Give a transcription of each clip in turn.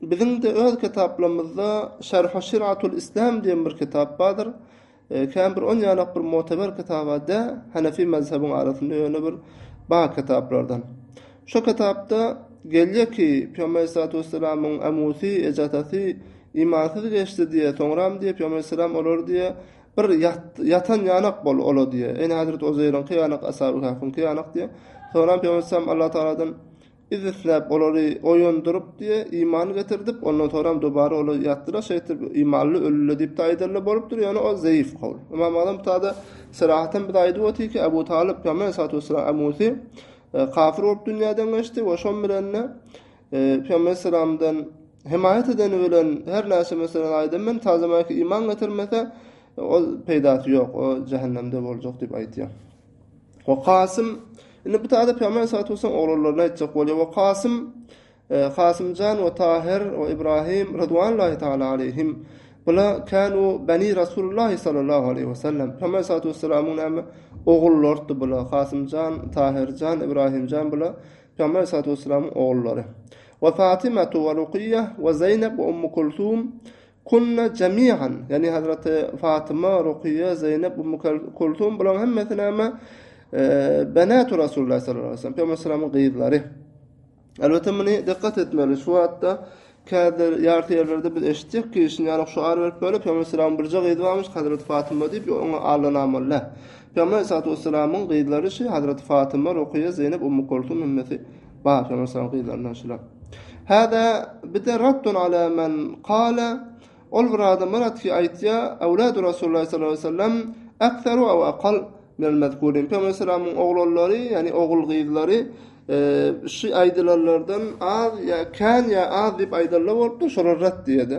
Biziň-de öz kitaplarymyzda Şerhu Şiratul Islam diýen bir kitap bardyr. Kän bir on ýanak bir moteber kitaba dä, Hanefi mezhebiň arasynda ýöne bir bar kitaplardan. Şo kitapda gelýär ki, Pygamber Aleyhissalatu Vesselamyň Amusy, eje-atasy, imansyz geçdi diýýär, soňram diýýär, Pygamber Aleyhissalam olar diýýär, bir ýatan ýanak bol ola diýýär. Ene Hazreti Uzeýriňki ýanak, Ashaby Kahfyňky ýanak diýýär. Soňram Pygamber Aleyhissalam Allahu tagaladan Biz isläp, olary oýandyryp diýe, iman getirdip, ondan soňram dubara olar ýatdylar, şeýtdip, imanly ölüler diýip-de aýdarlar bolupdyr, ýöne ol zeýif gowl. Ymam Azam Tada serahatan bize aýdyp otyrki, Abu Talyp, Pygamber Aleyhissalatu Vesselam Amusy, kafir bolup dünýäden geçdi we şon bilen-de Pygamber Aleyhissalamdan hemaýat edeni bilen her näçe meseleni aýdan bilen tä zamanki iman getirmese, ol peýdasy ýok, o jähennemde boljak diýip aýdýar. We Kasym, indi bu taýda Pygamber sallallahu aleyhi ve sellem oglanlaryna aýtjak bolýar, we Kasym, Kasym jan we Tahyr we Ybrahym, radwanlahi taala aleyhim, bular kanu beni Rasulullah sallallahu aleyhi ve sellem, Pygamber sallallahu aleyhi ve sellemyň näme, ogullarydyr bular, Kasym jan, Tahyr jan, Ybrahym jan, bular Pygamber sallallahu aleyhi ve sellemyň ogullary. We Fatyma tu we Rukyýa we Zeýnep we Ummu Kulsum, Kunna jami'an, ýagny hazraty Fatyma, Rukyýa, Zeýnep, Ummu Kulsum bularyň hemmesi näme? Benatu Rasulullah sallallahu aleyhi ve sellem, Peygamber sallallahu aleyhi ve sellem gyzlary. Elbetde muny dikkat etmeli. Şu wagtda kädir ýarty ýerlerde biz eşitjek ki, şuny ýaly şuar berip bolup, Peygamber sallallahu birje gyzy barmyş, hazraty Fatyma diýip, ýok oňa allanamaly däl. Peygamber sallallahu aleyhi ve sellemyň gyzlary şu hazraty Fatyma, Rukyýa, Zeýnep, Ummu Kulsum hemmesi. Başlama soň gyzlaryndan şular. Hada bide raddun ala men kala ol bir adam bolat ki aýtýa awladu Rasulullah sallallahu aleyhi ve sellem aksaru aw aqal men mezkurin Peygamber sallallahu oglanlary yani ogul gyzlary e, şu aýdylanlardan az ya kan ya az dip aýdanlar bolupdy şolar rad diýedi.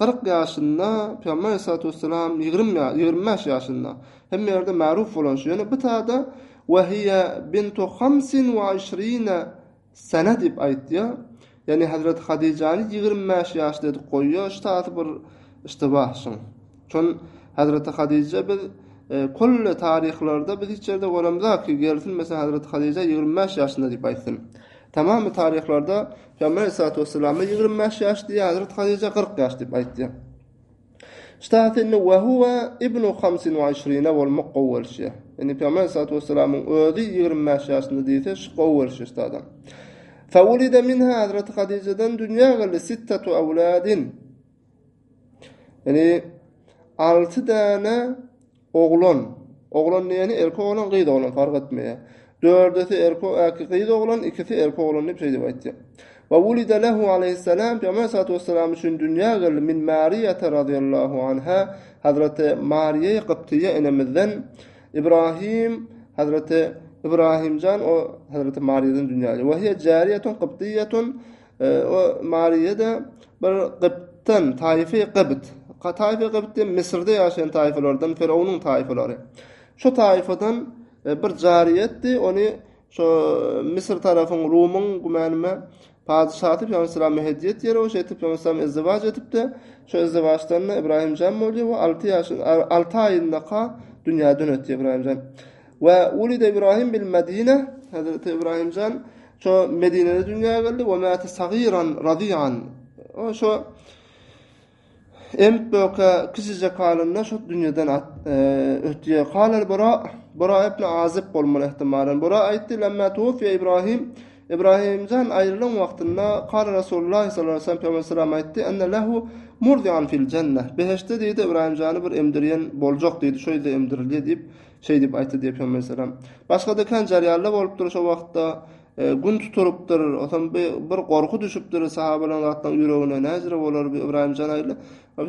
Kyrk ýaşynda, Pygamber aleyhissalatu wesselam ýigrimi ýa, ýigrimi bäş ýaşynda. Hemme ýerde märup bolan şu. Ýöne bu tada Wa hiýe bintu hamsin wa ýşrine sene diýip aýtýar. Ýagny Hazreti Hadijany ýigrimi bäş ýaşly edip goýýar. Şu taýsy bir iştibah şuň. Şon Hazreti Hadije biz e, kölle taryhlarda biz hiç ýerde göremzak ki, gelsin mesela Hazreti Hadije ýigrimi bäş ýaşynda diýip aýtsyn. Tamamy taryhlarda Pygamber Aleyhissalatu vesselam-a ýigrimi bäş ýaş diýýär, Hazreti Hadyja kyrk ýaş diýip aýtýar. Ştaatynda we huwa ibnu hamsin we işrine bolmak gowy gelişýär. Indi Pygamber Aleyhissalatu vesselamyň özi ýigrimi bäş ýaşynda diýse, şu gowy gelişýär ştaada. Fawulide minha Hazreti Hadyjadan dünýä geldi sittatu awladin. Ýani 6 däne oglan, oglan diýeni erkek oglan, gyz oglan fark etmeýär. Dördüsi erkek, äki gyz oglan, ikisi erkek oglan diýip şeýdip aýtýar. Wa wulida lehu aleýhissalam Pygamber salatu wessalam üçin dünýä geldi min Mariýata radyýallahu anha Hazreti Mariýa Gyptyýa enemizden Ibrahim Hazreti Ibrahimjan o Hazreti Mariýadan dünýä geldi. Wa hiýe jariýetun Gyptyýetun O Maryýa-da bir gyptdan, taýfy gypt. Taýfy gypt diýen Müsürde ýaşaýan taýfalardan, Firawunyň taýfalary. Şo taýfadan bir jaryýetdi, ony şo Müsür tarapyň, Rumyň gümänime patyşasy pygambersalamy hediýe etýär, o şeýdip pygambersalam izdiwaç edipdi. Şo izdiwaçdan-da Ybraýym jan bolýar we alty ýaşyn, alty aýyndaka dünýäden ötýär Ybraýym jan. We wulide Ybraýym bil-Medinä, hezreti Ybraýym jan Şo Medinede dünýä geldi we mäti sagyran radyýan. O şo Emit böke kiçijek halynda şo dünýeden at e, ötýär. Kalar bora bora ibn Azib bolmaly ihtimalan. Bora aýtdy, "Lamma tuwfi Ibrahim" Ibrahimjan aýrylan wagtynda Kar Rasulullah sallallahu aleyhi ve sellem Peygamber sallam aýtdy, "Anna lahu murdian fil janna." Beheşte diýdi Ibrahimjany bir emdirýän boljak diýdi, şo ýerde emdirilýär diýip Şeý diýip aýtdy diýip hem meselem. Başga-da kän jarýarlar bolupdyr şo wagtda. Gün tutulypdyr. Otam bi bir gorky düşüpdir sahabalaň zatlaň ýüregine. Näzire bolar bi Ybraýym jan aýly.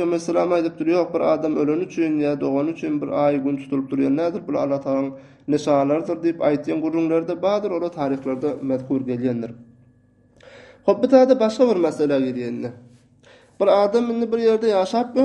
Hem meselem aýdypdyr, ýok bir adam öleni üçin ýa dogany üçin bir aý gün tutulypdyr ýa nädir bul Allatagalaň nyşanlarydyr diýip aýtýan gürrüňlerde badyr ola taryhlarda mezkur gelýändir. Hop bi tada başga bir meselä girýenine. Bir adam indi bir ýerde ýaşapmy?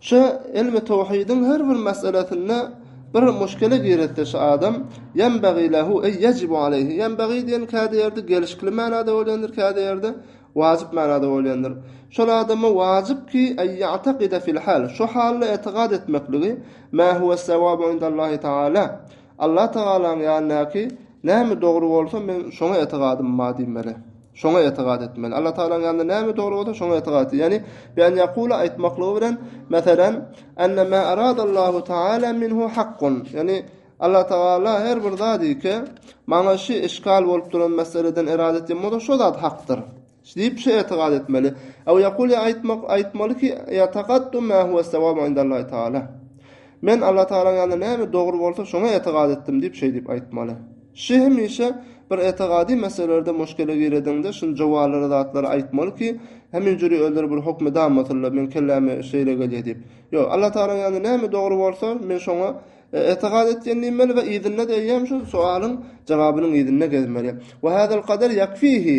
Şu ilmi towhidiň her bir meselesinde bir muşkele giretse şu adam, ýenbagî lehu eý ýejibu aleýhi, ýenbagî diýen käte ýerde gelşikli manada bolýandyr, käte ýerde wajyp manada bolýandyr. Şol adama wajyp ki eý ýatakide fil hal, şu halda etigad etmekligi, mä huwe sewabu indallâhi teâlâ, Allah Tagalaň ýanyndaky näme dogry bolsa meň şoňa etigadym bar diýmeli. Şoňa etigat etmeli. Allatagalaň ýanynda näme dogry bolsa, şoňa etigat etmeli. Ýagny, bian ýakula aýtmaklygy bilen, meselem, Enne mä aradallahu taala minhu hakkun. Ýagny, Allatagala her bir zadyky, maňa şi işgal bolup duran meseleden irade etýän bolsa, şo zat hakdyr. Diýip, şo etigat etmeli. Ew ýakul ýa aýtmak, aýtmaly ki, ýatagaddum mä huwe sawab indallahi taala. Men Allatagalaň ýanynda näme dogry bolsa, şoňa etigat etdim diýip, şeýdip aýtmaly. Şi hemişe bir etegady meselelerde muşkele girediňde şunja walara zatlary aýtmaly ki, hemin jüri özleri bir hokme dammasylla, meň kelläme şeýle gelýä diýip. Ýok, Alla Tagalaň ýanynda näme dogry bolsa, men şoňa etegad etýän diýmeli we yzynda-da eýýäm şu sowalyň jawabynyň yzynda gezmeli. Wa hadal qadar ýakfihi!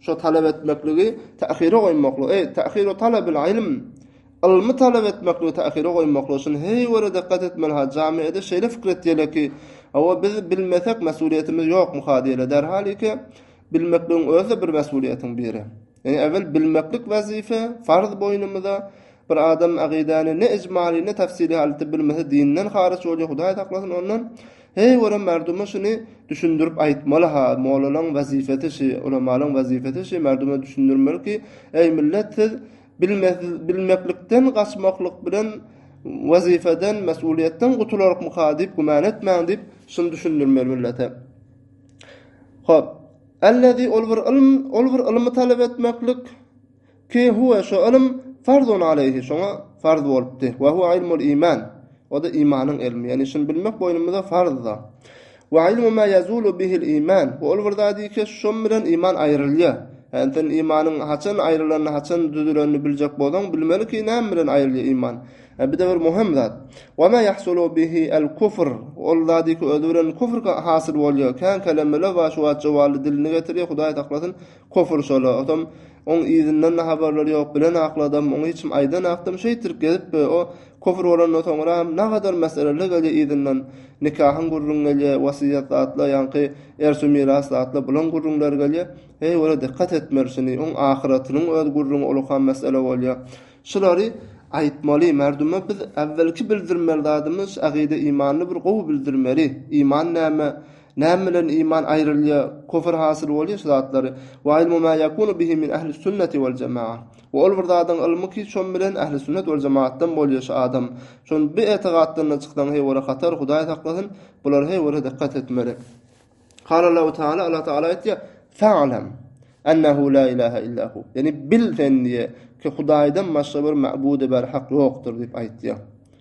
Şo talap etmekligi tähire goýmaklygy, eý, tähiru talabil ylm, ylmy talap etmekligi tähire goýmaklygy, şuny heý göre dykgat etmeli-ha, jamiýede şeýle pikir etýärler-ki, Hawa, biz bilmesek, mesuliýetimiz ýokmyka diýýärler, derhaliki, bilmekligiň özi-de bir mesuliýetiň biri. Ýöne ewel bilmeklik wezipe, farz boýnumyza, bir adam akydäni ne ijmaly, ne täfsili halatda bilmese, dinden haryç bolýar, Hudaý saklasyn ondan. Heý görem merduma şuny düşündirip aýtmaly-ha, mollalaň wezipesi şi, ulamalaň wezipesi şi merduma düşündirmeli ki, eý millet siz bilmesiz bilmeklikden gaçmaklyk bilen wezipeden, mesulyýetden gutularykmyka diýip güman etmäň diýip şuny düşündirmeli millete. Hop. Ellezi ol bir ylm, ol bir ylmy talap etmeklik, Ki huwe şo ylym farzun aleýhi şoňa farz bolupdy, we huwe ilmul iman o-da imanyň ylmy, ýagny şuny bilmek boýnumyza farz-da. We ilmu ma ýazulu bihil iman we ol bir zady ki şom bilen iman aýrylýar, ýagny sen imanyň haçan aýrylanyny haçan düzülenini biljek bolsaň bilmeli ki näme bilen aýrylýar iman. Ýa bir-de bir muhim zat. We ma ýahsulu bihi el kufr we ol zady ki özi bilen kufr hasyl bolýar, kän kelemele bar şu wagt jowally dilini getirýär Hudaý saklasyn, Kofur şoladam oň yzyndan-da habarlary ýok, bilenaklydam, oňa hiç kim aýdanakdam, şeýtdirip gezip, o, kofur bolandan soňram, nagadar meseleler gelýär yzyndan, nikahyň gürrüňi gelýär, wasýýet zatlar, ýaňky irs-u-miras zatlar, bulaň gürrüňleri gelýär. Heý, ola dykgat etmeli şuny, oň ahyratynyň öz gürrüňi ulukam mesele bolýar. Şulary aýtmaly, merdüme biz äwwelki bildirmeli zadymyz, şu agyda-imany bir gowy bildirmeli. Iman näme? Näme bilen iman aýrylýar, kofr hasyl bolýar şu zatlary, Wa ilmu ma yakunu bihi min ahli sunnati wal jama'a, we ol bir zadyň ylmy ki şon bilen ahli sunnet wal jamaatdan bolýar şu adam, şon bi etygatdan-da çyksaň heý ora hatar Hudaý saklasyn, bular heý ora dykgat etmeli. Kâle Lahu Teâlâ, Allah Teâlâ aýtýar, Fe'lem, ennehu la ilahe illa hu, ýagny bil sen diýe, ki Hudaýdan başga bir ma'bude bar hak ýokdur diýip aýtýar.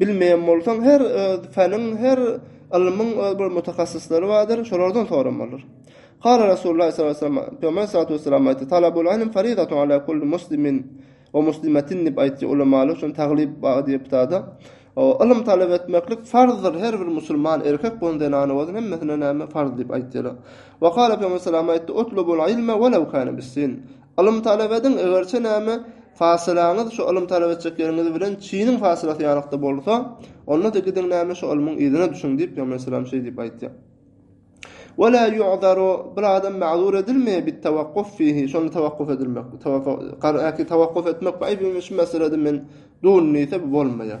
Bilmeýän bolsaň her öz feniň her ylmyň öz bir mutakassyslary bardyr şolardan soramalydyr. Kâle Resûlullâhi sallallahu aleýhi ve sellem, Pygamber salatu vesselam aýtdy, Talabul ilm faridatun alâ kulli muslimin ve muslimetin diýip aýtdy, ulemalyk üçin taglyp bar diýip tada, Ylym talap etmeklik farzdyr her bir musulman erkek bolsun zenany bolsun hemmesine näme farz diýip aýtdylar. Ve kâle Pygamber sallallahu aleýhi ve sellem aýtdy, Utlubul ilme ve lev kâne bis-sin. Ylym talap ediň, egerçe näme, fasylaňyz şu ylym talap etjek ýeriňiz bilen çiniň fasylasy ýalykda bolsa, onda-da gidiň näme şu ylmyň yzyna düşüň diýip, Pygamberimiz salam şeý diýip aýtýar. Ve la yu'zaru bir adam ma'zur edilmeýär bit tawakkuf fihi şonda tawakkuf edilmek. Tawakkuf etmek bu aýbymy şu meselede men dun diýse bu bolmaýar.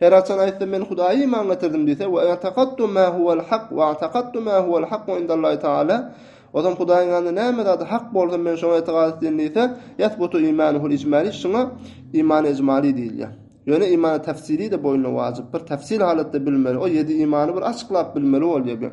Her haçan aýtsam men Hudaýy iman getirdim diýse, we i'taqattu ma huwal hak we i'taqattu ma huwal haku indallahi taala, Ozan Hudaýyň ýanynda näme zady hak bolsa men şoňa itigat etdin diýse, ýesbutu imanuhul ijmali şuňa imany ijmali diýilýär. Ýöne imany tafsili-de boýnuna wajyp, bir tafsil halatda bilmeli, o ýedi imany bir açyklap bilmeli bolýar.